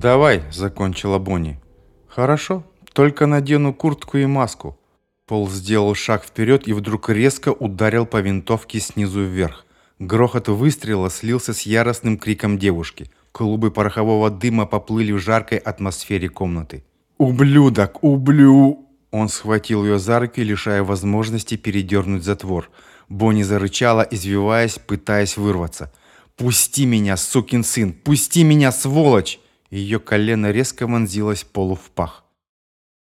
«Давай», — закончила Бонни. «Хорошо, только надену куртку и маску». Пол сделал шаг вперед и вдруг резко ударил по винтовке снизу вверх. Грохот выстрела слился с яростным криком девушки. Клубы порохового дыма поплыли в жаркой атмосфере комнаты. «Ублюдок! Ублю...» Он схватил ее за руки, лишая возможности передернуть затвор. Бонни зарычала, извиваясь, пытаясь вырваться. «Пусти меня, сукин сын! Пусти меня, сволочь!» Ее колено резко вонзилось полу в пах.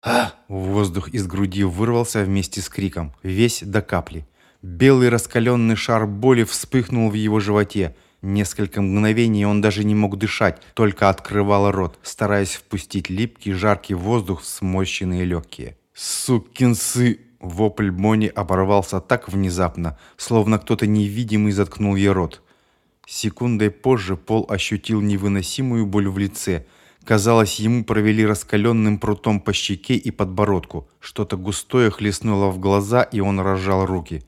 А! Воздух из груди вырвался вместе с криком, весь до капли. Белый раскаленный шар боли вспыхнул в его животе. Несколько мгновений он даже не мог дышать, только открывал рот, стараясь впустить липкий жаркий воздух в сморщенные легкие. «Сукин сы!» Вопль Бонни оборвался так внезапно, словно кто-то невидимый заткнул ей рот. Секундой позже Пол ощутил невыносимую боль в лице. Казалось, ему провели раскаленным прутом по щеке и подбородку. Что-то густое хлестнуло в глаза, и он разжал руки.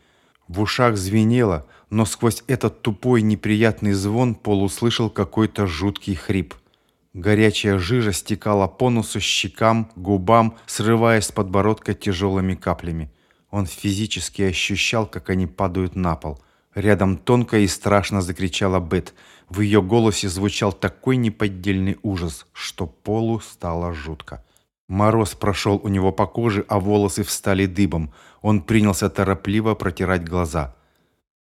В ушах звенело, но сквозь этот тупой неприятный звон Пол услышал какой-то жуткий хрип. Горячая жижа стекала по носу, щекам, губам, срываясь с подбородка тяжелыми каплями. Он физически ощущал, как они падают на пол. Рядом тонко и страшно закричала Бет. В ее голосе звучал такой неподдельный ужас, что Полу стало жутко. Мороз прошел у него по коже, а волосы встали дыбом. Он принялся торопливо протирать глаза.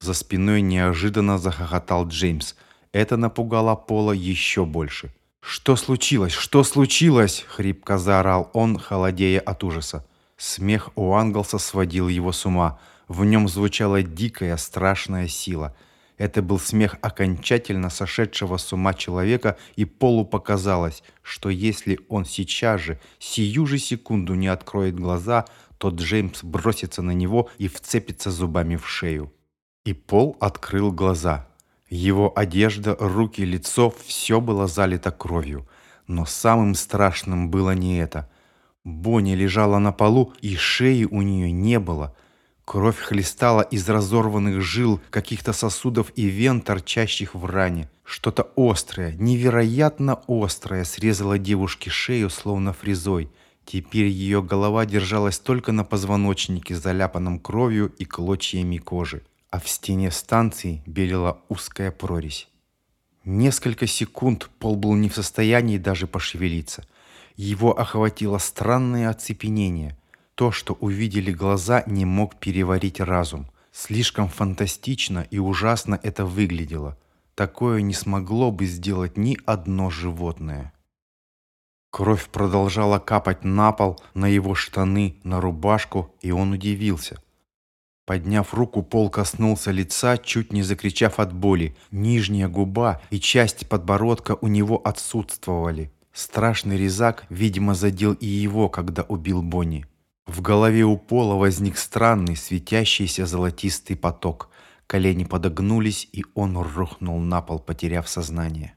За спиной неожиданно захохотал Джеймс. Это напугало Пола еще больше. «Что случилось? Что случилось?» — хрипко заорал он, холодея от ужаса. Смех у Англса сводил его с ума. В нем звучала дикая, страшная сила — это был смех окончательно сошедшего с ума человека, и Полу показалось, что если он сейчас же, сию же секунду не откроет глаза, то Джеймс бросится на него и вцепится зубами в шею. И Пол открыл глаза. Его одежда, руки, лицо – все было залито кровью. Но самым страшным было не это. Бонни лежала на полу, и шеи у нее не было – Кровь хлестала из разорванных жил, каких-то сосудов и вен, торчащих в ране. Что-то острое, невероятно острое срезало девушке шею, словно фрезой. Теперь ее голова держалась только на позвоночнике, заляпанном кровью и клочьями кожи. А в стене станции белела узкая прорезь. Несколько секунд Пол был не в состоянии даже пошевелиться. Его охватило странное оцепенение. То, что увидели глаза, не мог переварить разум. Слишком фантастично и ужасно это выглядело. Такое не смогло бы сделать ни одно животное. Кровь продолжала капать на пол, на его штаны, на рубашку, и он удивился. Подняв руку, Пол коснулся лица, чуть не закричав от боли. Нижняя губа и часть подбородка у него отсутствовали. Страшный резак, видимо, задел и его, когда убил Бонни. В голове у Пола возник странный, светящийся золотистый поток. Колени подогнулись, и он рухнул на пол, потеряв сознание.